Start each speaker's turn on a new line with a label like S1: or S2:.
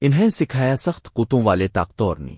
S1: انہیں سکھایا سخت کتوں والے طاقتور نے۔